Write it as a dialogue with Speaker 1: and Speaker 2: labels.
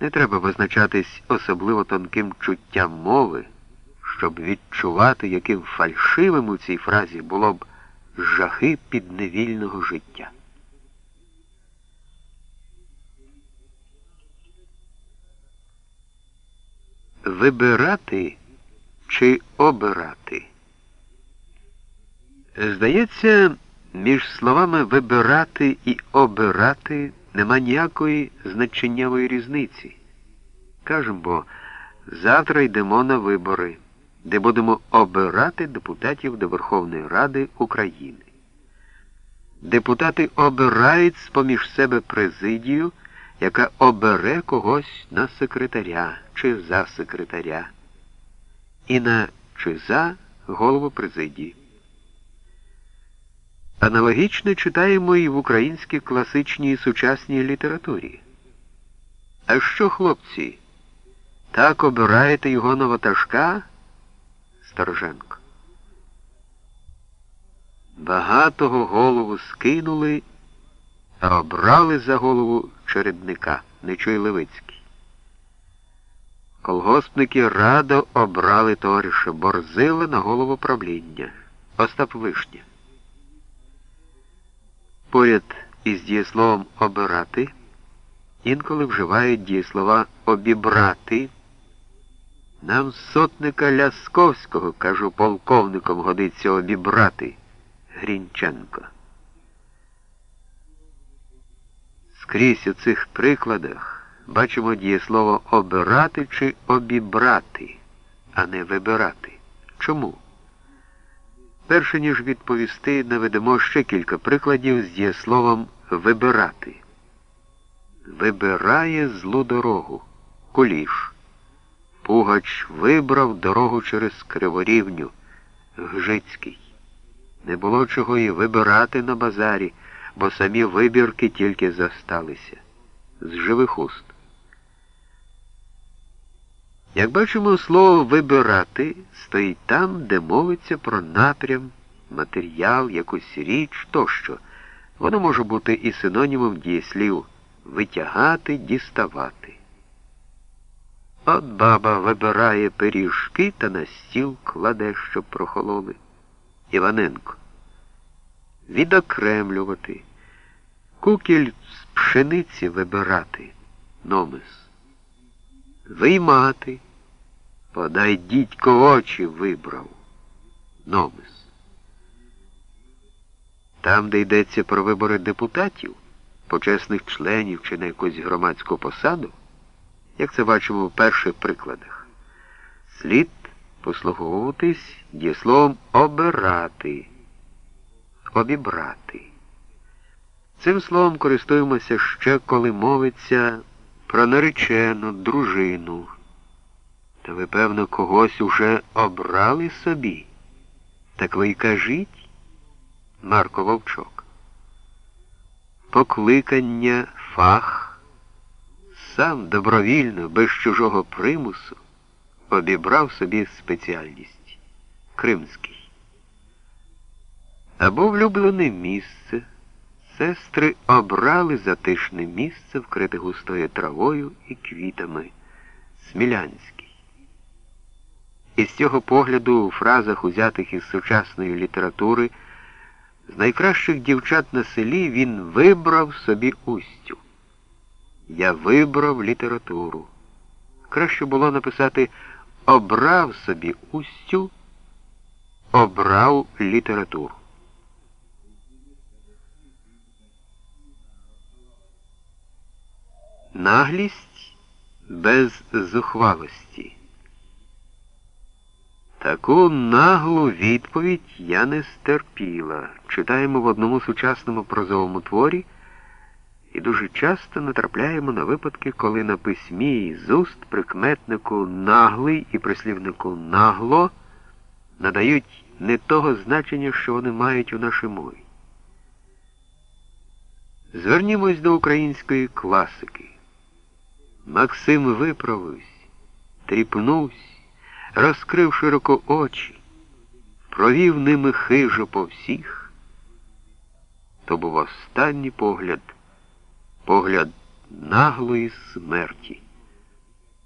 Speaker 1: Не треба визначатись особливо тонким чуттям мови, щоб відчувати, яким фальшивим у цій фразі було б жахи підневільного життя. Вибирати чи обирати? Здається, між словами вибирати і обирати нема ніякої значеннєвої різниці. Кажемо, бо завтра йдемо на вибори, де будемо обирати депутатів до Верховної Ради України. Депутати обирають з-поміж себе президію, яка обере когось на секретаря чи за секретаря, і на чи за голову президії. Аналогічно читаємо і в українській класичній сучасній літературі. А що, хлопці, так обираєте його на ватажка? Стороженко. Багатого голову скинули, а обрали за голову чередника, Нечуй Левицький. Колгоспники радо обрали товариша Борзила на голову правління. Остап Вишня. Поряд із дієсловом обирати інколи вживають дієслова обібрати. Нам сотника Лясковського, кажу, полковником годиться обібрати Грінченко. Скрізь у цих прикладах бачимо дієслово обирати чи обібрати, а не вибирати. Чому? Перше ніж відповісти, наведемо ще кілька прикладів з дієсловом вибирати. Вибирає злу дорогу. Куліш. Пугач вибрав дорогу через Криворівню. Гжицький. Не було чого і вибирати на базарі, бо самі вибірки тільки засталися. З живих уст. Як бачимо, слово вибирати стоїть там, де мовиться про напрям, матеріал, якусь річ тощо. Воно може бути і синонімом дієслів витягати, діставати. От баба вибирає пиріжки та на стіл кладе, щоб прохололи. Іваненко. Відокремлювати. Кукіль з пшениці вибирати. Номис. Виймати. Подай дідько очі вибрав. Номис. Там, де йдеться про вибори депутатів, почесних членів чи на якусь громадську посаду, як це бачимо в перших прикладах, слід послуговуватись дієсловом обирати, обібрати. Цим словом користуємося ще, коли мовиться про наречену дружину. Та ви, певно, когось уже обрали собі. Так ви й кажіть, Марко Вовчок. Покликання, фах, сам добровільно, без чужого примусу, обібрав собі спеціальність Кримський. Або влюблене місце. Сестри обрали затишне місце, вкрите густою травою і квітами. Смілянський. Із цього погляду у фразах, узятих із сучасної літератури, з найкращих дівчат на селі він вибрав собі устю. Я вибрав літературу. Краще було написати обрав собі устю, обрав літературу. Наглість без зухвалості. Таку наглу відповідь я не стерпіла. Читаємо в одному сучасному прозовому творі і дуже часто натрапляємо на випадки, коли на письмі з уст прикметнику наглий і прислівнику нагло надають не того значення, що вони мають у нашій мові. Звернімось до української класики. Максим виправився, тріпнувся, розкрив широко очі, провів ними хижо по всіх. То був останній погляд, погляд наглої смерті.